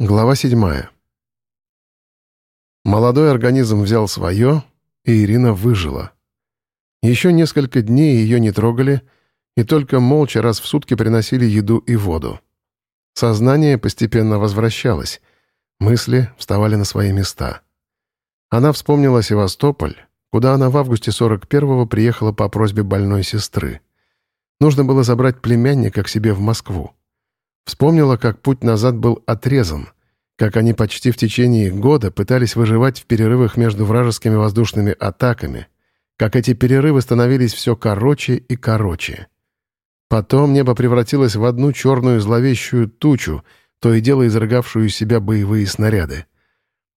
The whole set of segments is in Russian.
Глава седьмая. Молодой организм взял свое, и Ирина выжила. Еще несколько дней ее не трогали, и только молча раз в сутки приносили еду и воду. Сознание постепенно возвращалось, мысли вставали на свои места. Она вспомнила Севастополь, куда она в августе 41-го приехала по просьбе больной сестры. Нужно было забрать племянника к себе в Москву. Вспомнила, как путь назад был отрезан, как они почти в течение года пытались выживать в перерывах между вражескими воздушными атаками, как эти перерывы становились все короче и короче. Потом небо превратилось в одну черную зловещую тучу, то и дело изрыгавшую из себя боевые снаряды.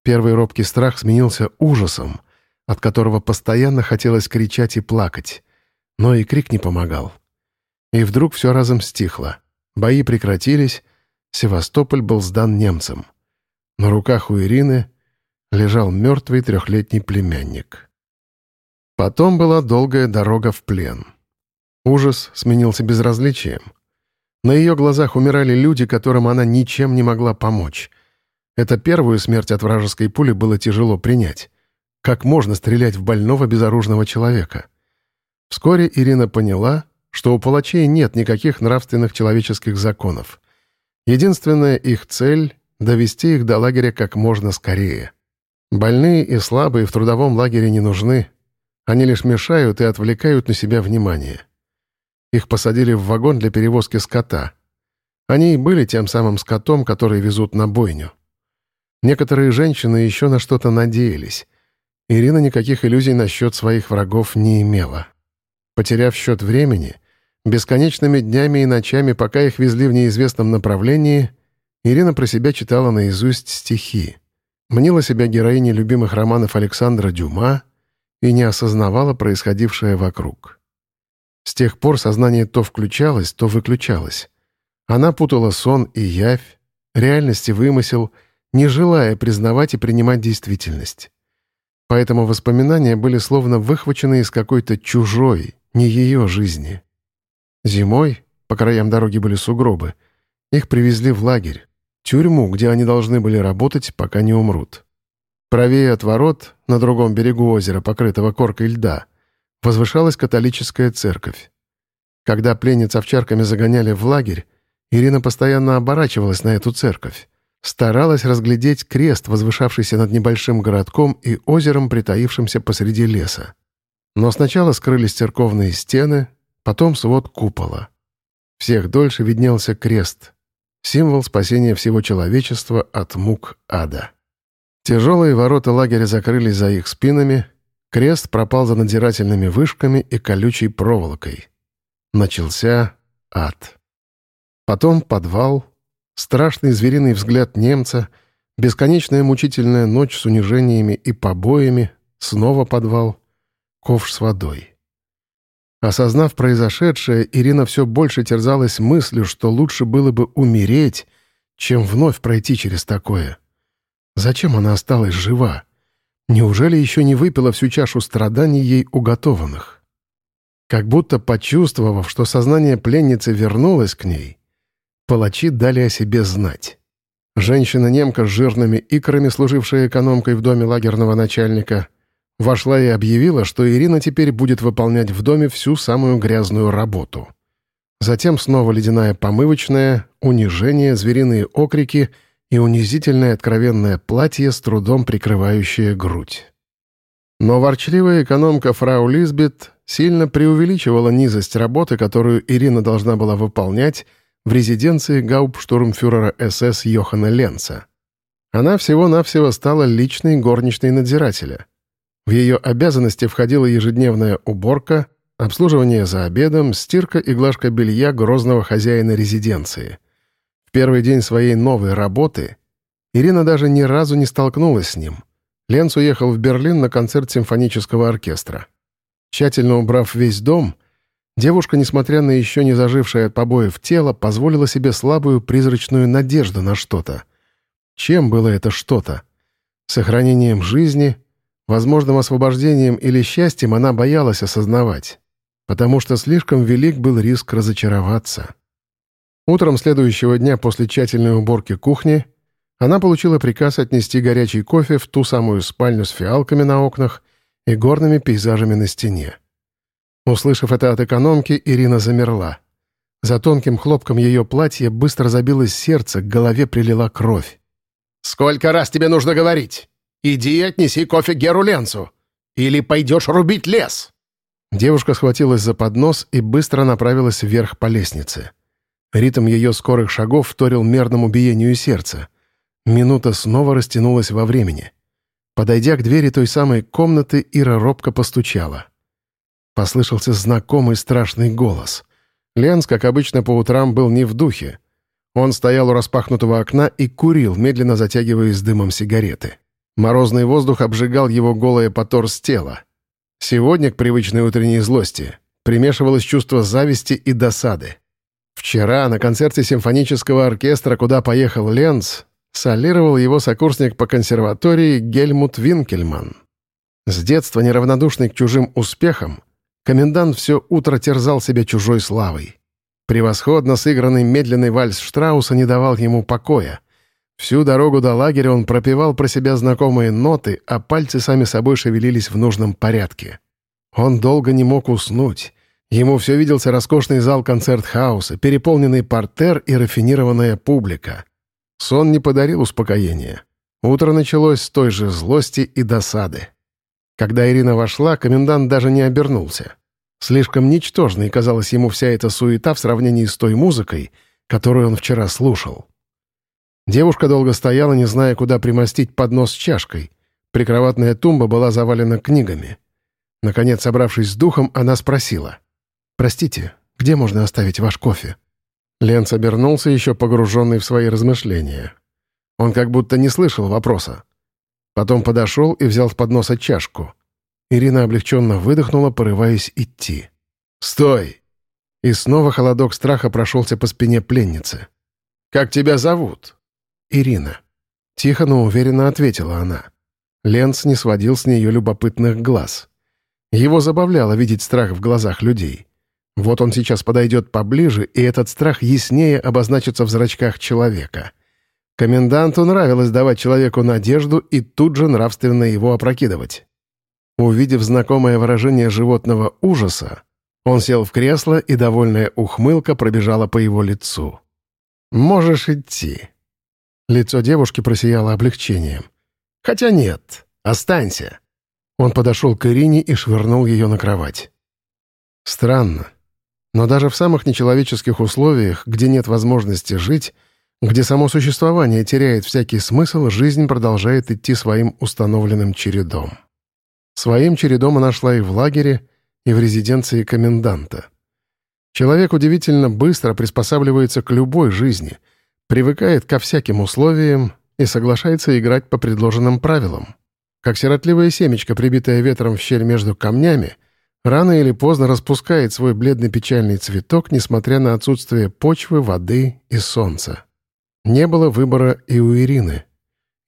Первый робкий страх сменился ужасом, от которого постоянно хотелось кричать и плакать. Но и крик не помогал. И вдруг все разом стихло. Бои прекратились, Севастополь был сдан немцам. На руках у Ирины лежал мертвый трехлетний племянник. Потом была долгая дорога в плен. Ужас сменился безразличием. На ее глазах умирали люди, которым она ничем не могла помочь. Это первую смерть от вражеской пули было тяжело принять. Как можно стрелять в больного безоружного человека? Вскоре Ирина поняла, что у палачей нет никаких нравственных человеческих законов. Единственная их цель — довести их до лагеря как можно скорее. Больные и слабые в трудовом лагере не нужны. Они лишь мешают и отвлекают на себя внимание. Их посадили в вагон для перевозки скота. Они и были тем самым скотом, который везут на бойню. Некоторые женщины еще на что-то надеялись. Ирина никаких иллюзий насчет своих врагов не имела. Потеряв счет времени — Бесконечными днями и ночами, пока их везли в неизвестном направлении, Ирина про себя читала наизусть стихи, мнила себя героиней любимых романов Александра Дюма и не осознавала происходившее вокруг. С тех пор сознание то включалось, то выключалось. Она путала сон и явь, реальность и вымысел, не желая признавать и принимать действительность. Поэтому воспоминания были словно выхвачены из какой-то чужой, не ее жизни. Зимой, по краям дороги были сугробы, их привезли в лагерь, тюрьму, где они должны были работать, пока не умрут. Правее от ворот, на другом берегу озера, покрытого коркой льда, возвышалась католическая церковь. Когда пленниц овчарками загоняли в лагерь, Ирина постоянно оборачивалась на эту церковь, старалась разглядеть крест, возвышавшийся над небольшим городком и озером, притаившимся посреди леса. Но сначала скрылись церковные стены, потом свод купола. Всех дольше виднелся крест, символ спасения всего человечества от мук ада. Тяжелые ворота лагеря закрылись за их спинами, крест пропал за надзирательными вышками и колючей проволокой. Начался ад. Потом подвал, страшный звериный взгляд немца, бесконечная мучительная ночь с унижениями и побоями, снова подвал, ковш с водой. Осознав произошедшее, Ирина все больше терзалась мыслью, что лучше было бы умереть, чем вновь пройти через такое. Зачем она осталась жива? Неужели еще не выпила всю чашу страданий ей уготованных? Как будто почувствовав, что сознание пленницы вернулось к ней, палачи дали о себе знать. Женщина-немка с жирными икрами, служившая экономкой в доме лагерного начальника, Вошла и объявила, что Ирина теперь будет выполнять в доме всю самую грязную работу. Затем снова ледяная помывочная, унижение, звериные окрики и унизительное откровенное платье, с трудом прикрывающее грудь. Но ворчливая экономка фрау Лизбет сильно преувеличивала низость работы, которую Ирина должна была выполнять в резиденции гауптштурмфюрера СС Йохана Ленца. Она всего-навсего стала личной горничной надзирателя — в ее обязанности входила ежедневная уборка, обслуживание за обедом, стирка и глажка белья грозного хозяина резиденции. В первый день своей новой работы Ирина даже ни разу не столкнулась с ним. Ленц уехал в Берлин на концерт симфонического оркестра. Тщательно убрав весь дом, девушка, несмотря на еще не зажившее от побоев тело, позволила себе слабую призрачную надежду на что-то. Чем было это что-то? Сохранением жизни — Возможным освобождением или счастьем она боялась осознавать, потому что слишком велик был риск разочароваться. Утром следующего дня после тщательной уборки кухни она получила приказ отнести горячий кофе в ту самую спальню с фиалками на окнах и горными пейзажами на стене. Услышав это от экономки, Ирина замерла. За тонким хлопком ее платья быстро забилось сердце, к голове прилила кровь. «Сколько раз тебе нужно говорить? Иди и отнеси кофе Геру Ленцу! Или пойдешь рубить лес!» Девушка схватилась за поднос и быстро направилась вверх по лестнице. Ритм ее скорых шагов вторил мерному биению сердца. Минута снова растянулась во времени. Подойдя к двери той самой комнаты, Ира робко постучала. Послышался знакомый страшный голос. Ленс, как обычно по утрам, был не в духе. Он стоял у распахнутого окна и курил, медленно затягиваясь дымом сигареты. Морозный воздух обжигал его голое по торс тела. Сегодня к привычной утренней злости примешивалось чувство зависти и досады. Вчера на концерте симфонического оркестра, куда поехал Ленц, солировал его сокурсник по консерватории Гельмут Винкельман. С детства неравнодушный к чужим успехам, комендант все утро терзал себя чужой славой. Превосходно сыгранный медленный вальс Штрауса не давал ему покоя. Всю дорогу до лагеря он пропевал про себя знакомые ноты, а пальцы сами собой шевелились в нужном порядке. Он долго не мог уснуть. Ему все виделся роскошный зал концерт-хауса, переполненный портер и рафинированная публика. Сон не подарил успокоения. Утро началось с той же злости и досады. Когда Ирина вошла, комендант даже не обернулся. Слишком ничтожной казалась ему вся эта суета в сравнении с той музыкой, которую он вчера слушал. Девушка долго стояла, не зная, куда примостить поднос с чашкой. Прикроватная тумба была завалена книгами. Наконец, собравшись с духом, она спросила. «Простите, где можно оставить ваш кофе?» Ленц обернулся, еще погруженный в свои размышления. Он как будто не слышал вопроса. Потом подошел и взял с подноса чашку. Ирина облегченно выдохнула, порываясь идти. «Стой!» И снова холодок страха прошелся по спине пленницы. «Как тебя зовут?» «Ирина». Тихо, но уверенно ответила она. Ленц не сводил с нее любопытных глаз. Его забавляло видеть страх в глазах людей. Вот он сейчас подойдет поближе, и этот страх яснее обозначится в зрачках человека. Коменданту нравилось давать человеку надежду и тут же нравственно его опрокидывать. Увидев знакомое выражение животного ужаса, он сел в кресло, и довольная ухмылка пробежала по его лицу. «Можешь идти». Лицо девушки просияло облегчением. «Хотя нет, останься». Он подошел к Ирине и швырнул ее на кровать. Странно. Но даже в самых нечеловеческих условиях, где нет возможности жить, где само существование теряет всякий смысл, жизнь продолжает идти своим установленным чередом. Своим чередом она шла и в лагере, и в резиденции коменданта. Человек удивительно быстро приспосабливается к любой жизни, привыкает ко всяким условиям и соглашается играть по предложенным правилам. Как сиротливое семечко, прибитое ветром в щель между камнями — рано или поздно распускает свой бледный печальный цветок, несмотря на отсутствие почвы, воды и солнца. Не было выбора и у Ирины.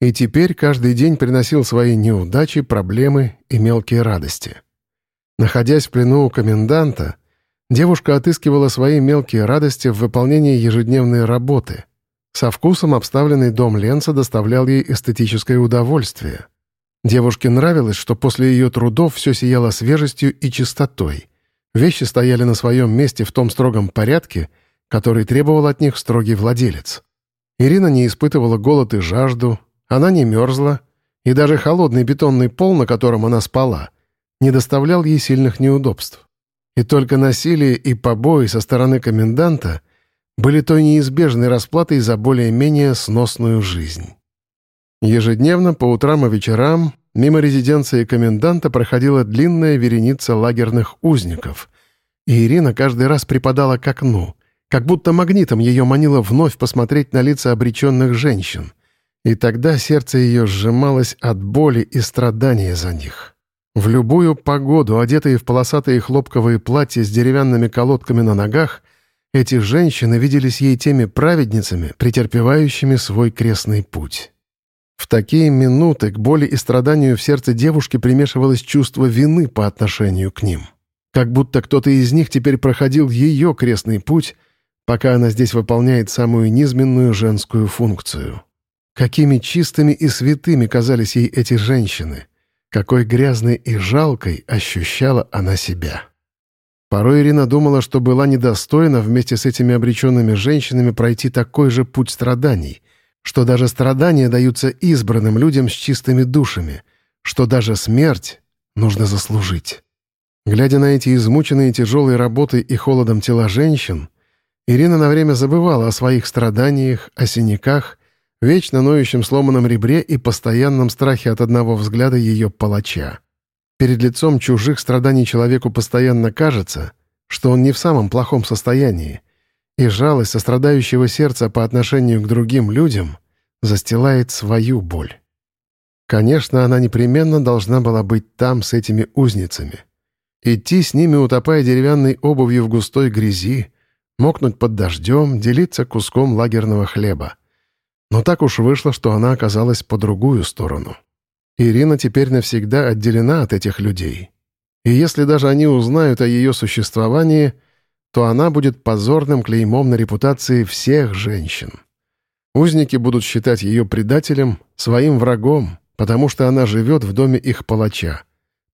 И теперь каждый день приносил свои неудачи, проблемы и мелкие радости. Находясь в плену у коменданта, девушка отыскивала свои мелкие радости в выполнении ежедневной работы. Со вкусом обставленный дом Ленца доставлял ей эстетическое удовольствие — Девушке нравилось, что после ее трудов все сияло свежестью и чистотой. Вещи стояли на своем месте в том строгом порядке, который требовал от них строгий владелец. Ирина не испытывала голод и жажду, она не мерзла, и даже холодный бетонный пол, на котором она спала, не доставлял ей сильных неудобств. И только насилие и побои со стороны коменданта были той неизбежной расплатой за более-менее сносную жизнь. Ежедневно, по утрам и вечерам, мимо резиденции коменданта проходила длинная вереница лагерных узников. И Ирина каждый раз припадала к окну, как будто магнитом ее манило вновь посмотреть на лица обреченных женщин. И тогда сердце ее сжималось от боли и страдания за них. В любую погоду, одетые в полосатые хлопковые платья с деревянными колодками на ногах, эти женщины виделись ей теми праведницами, претерпевающими свой крестный путь. В такие минуты к боли и страданию в сердце девушки примешивалось чувство вины по отношению к ним. Как будто кто-то из них теперь проходил ее крестный путь, пока она здесь выполняет самую низменную женскую функцию. Какими чистыми и святыми казались ей эти женщины. Какой грязной и жалкой ощущала она себя. Порой Ирина думала, что была недостойна вместе с этими обреченными женщинами пройти такой же путь страданий, что даже страдания даются избранным людям с чистыми душами, что даже смерть нужно заслужить. Глядя на эти измученные тяжелой работой и холодом тела женщин, Ирина на время забывала о своих страданиях, о синяках, вечно ноющем сломанном ребре и постоянном страхе от одного взгляда ее палача. Перед лицом чужих страданий человеку постоянно кажется, что он не в самом плохом состоянии, и жалость сострадающего сердца по отношению к другим людям застилает свою боль. Конечно, она непременно должна была быть там с этими узницами. Идти с ними, утопая деревянной обувью в густой грязи, мокнуть под дождем, делиться куском лагерного хлеба. Но так уж вышло, что она оказалась по другую сторону. Ирина теперь навсегда отделена от этих людей. И если даже они узнают о ее существовании, то она будет позорным клеймом на репутации всех женщин. Узники будут считать ее предателем, своим врагом, потому что она живет в доме их палача,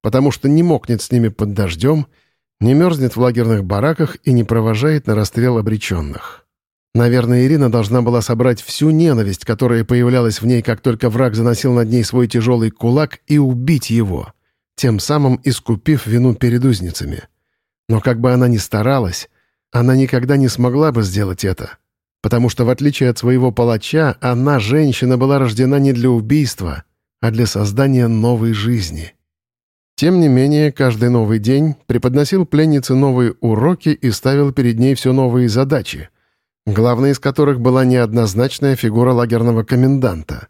потому что не мокнет с ними под дождем — не мерзнет в лагерных бараках и не провожает на расстрел обреченных. Наверное, Ирина должна была собрать всю ненависть, которая появлялась в ней, как только враг заносил над ней свой тяжелый кулак, и убить его, тем самым искупив вину перед узницами. Но как бы она ни старалась, она никогда не смогла бы сделать это, потому что, в отличие от своего палача, она, женщина, была рождена не для убийства, а для создания новой жизни. Тем не менее, каждый новый день преподносил пленнице новые уроки и ставил перед ней все новые задачи, главной из которых была неоднозначная фигура лагерного коменданта.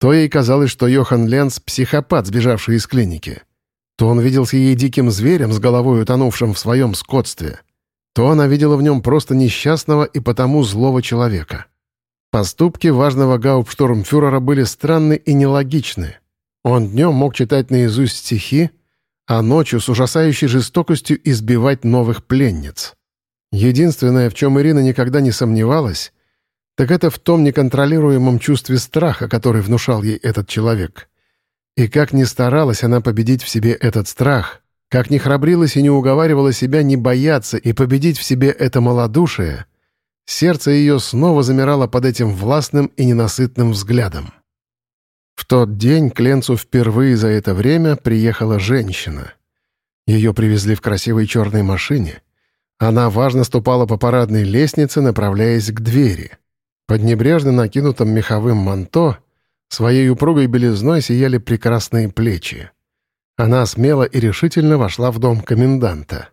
То ей казалось, что Йохан Ленц — психопат, сбежавший из клиники. То он виделся ей диким зверем с головой утонувшим в своем скотстве. То она видела в нем просто несчастного и потому злого человека. Поступки важного гауптштурмфюрера были странны и нелогичны — он днем мог читать наизусть стихи, а ночью с ужасающей жестокостью избивать новых пленниц. Единственное, в чем Ирина никогда не сомневалась, так это в том неконтролируемом чувстве страха, который внушал ей этот человек. И как ни старалась она победить в себе этот страх, как ни храбрилась и не уговаривала себя не бояться и победить в себе это малодушие, сердце ее снова замирало под этим властным и ненасытным взглядом. В тот день к Ленцу впервые за это время приехала женщина. Ее привезли в красивой черной машине. Она важно ступала по парадной лестнице, направляясь к двери. Под небрежно накинутым меховым манто своей упругой белизной сияли прекрасные плечи. Она смело и решительно вошла в дом коменданта.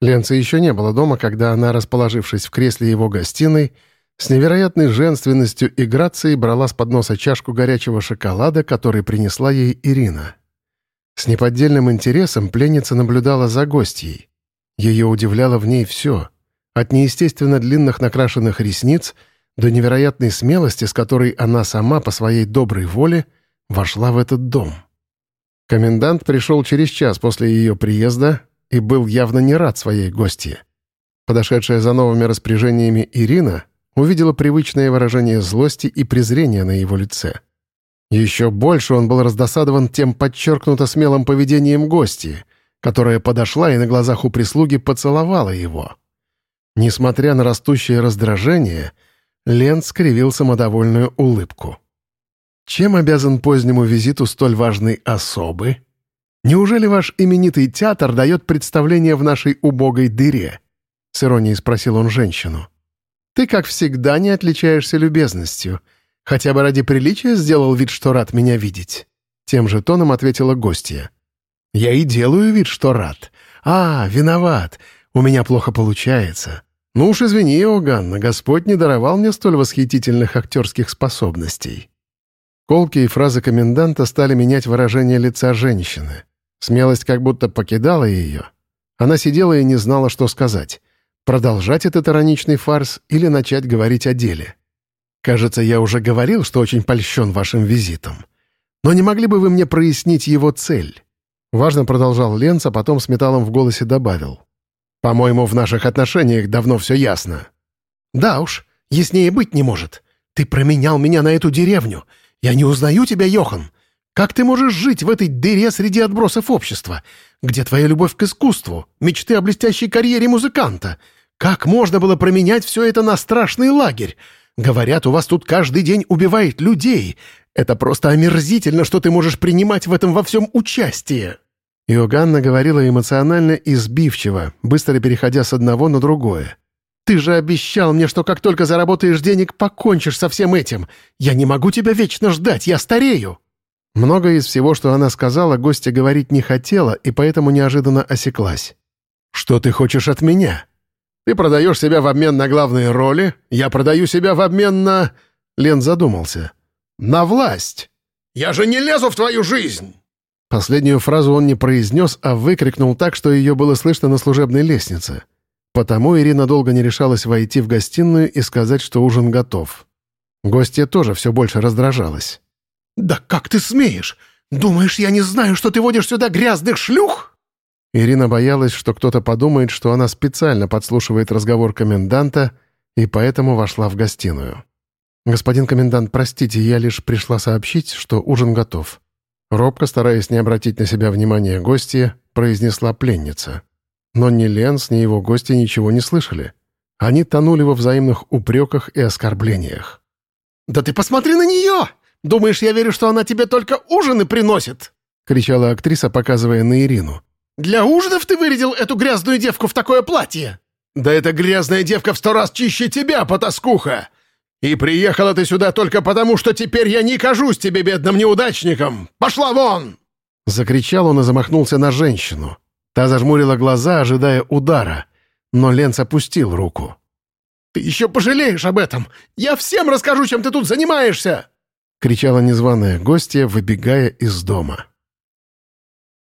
Ленца еще не было дома, когда она, расположившись в кресле его гостиной, с невероятной женственностью и грацией брала с подноса чашку горячего шоколада, который принесла ей Ирина. С неподдельным интересом пленница наблюдала за гостьей. Ее удивляло в ней все, от неестественно длинных накрашенных ресниц до невероятной смелости, с которой она сама по своей доброй воле вошла в этот дом. Комендант пришел через час после ее приезда и был явно не рад своей гостье. Подошедшая за новыми распоряжениями Ирина увидела привычное выражение злости и презрения на его лице. Еще больше он был раздосадован тем подчеркнуто смелым поведением гости, которая подошла и на глазах у прислуги поцеловала его. Несмотря на растущее раздражение, Лен скривил самодовольную улыбку. «Чем обязан позднему визиту столь важной особы? Неужели ваш именитый театр дает представление в нашей убогой дыре?» — с иронией спросил он женщину. Ты, как всегда, не отличаешься любезностью. Хотя бы ради приличия сделал вид, что рад меня видеть». Тем же тоном ответила гостья. «Я и делаю вид, что рад. А, виноват. У меня плохо получается. Ну уж извини, Иоганна, Господь не даровал мне столь восхитительных актерских способностей». Колки и фразы коменданта стали менять выражение лица женщины. Смелость как будто покидала ее. Она сидела и не знала, что сказать. Продолжать этот ироничный фарс или начать говорить о деле? Кажется, я уже говорил, что очень польщен вашим визитом. Но не могли бы вы мне прояснить его цель?» Важно продолжал Ленц, а потом с металлом в голосе добавил. «По-моему, в наших отношениях давно все ясно». «Да уж, яснее быть не может. Ты променял меня на эту деревню. Я не узнаю тебя, Йохан. Как ты можешь жить в этой дыре среди отбросов общества? Где твоя любовь к искусству, мечты о блестящей карьере музыканта? Как можно было променять все это на страшный лагерь? Говорят, у вас тут каждый день убивает людей. Это просто омерзительно, что ты можешь принимать в этом во всем участие». Иоганна говорила эмоционально и сбивчиво, быстро переходя с одного на другое. «Ты же обещал мне, что как только заработаешь денег, покончишь со всем этим. Я не могу тебя вечно ждать, я старею!» Многое из всего, что она сказала, гостья говорить не хотела и поэтому неожиданно осеклась. «Что ты хочешь от меня? Ты продаешь себя в обмен на главные роли, я продаю себя в обмен на...» Лен задумался. «На власть! Я же не лезу в твою жизнь!» Последнюю фразу он не произнес, а выкрикнул так, что ее было слышно на служебной лестнице. Потому Ирина долго не решалась войти в гостиную и сказать, что ужин готов. Гостья тоже все больше раздражалась. «Да как ты смеешь? Думаешь, я не знаю, что ты водишь сюда грязных шлюх?» Ирина боялась, что кто-то подумает, что она специально подслушивает разговор коменданта, и поэтому вошла в гостиную. «Господин комендант, простите, я лишь пришла сообщить, что ужин готов. Робко, стараясь не обратить на себя внимания гостья, произнесла пленница. Но ни Ленс, ни его гости ничего не слышали. Они тонули во взаимных упреках и оскорблениях. «Да ты посмотри на нее! Думаешь, я верю, что она тебе только ужины приносит?» — кричала актриса, показывая на Ирину. «Для ужинов ты вырядил эту грязную девку в такое платье?» «Да эта грязная девка в сто раз чище тебя, потаскуха! И приехала ты сюда только потому, что теперь я не кажусь тебе бедным неудачником! Пошла вон!» Закричал он и замахнулся на женщину. Та зажмурила глаза, ожидая удара, но Ленц опустил руку. «Ты еще пожалеешь об этом! Я всем расскажу, чем ты тут занимаешься!» — кричала незваная гостья, выбегая из дома.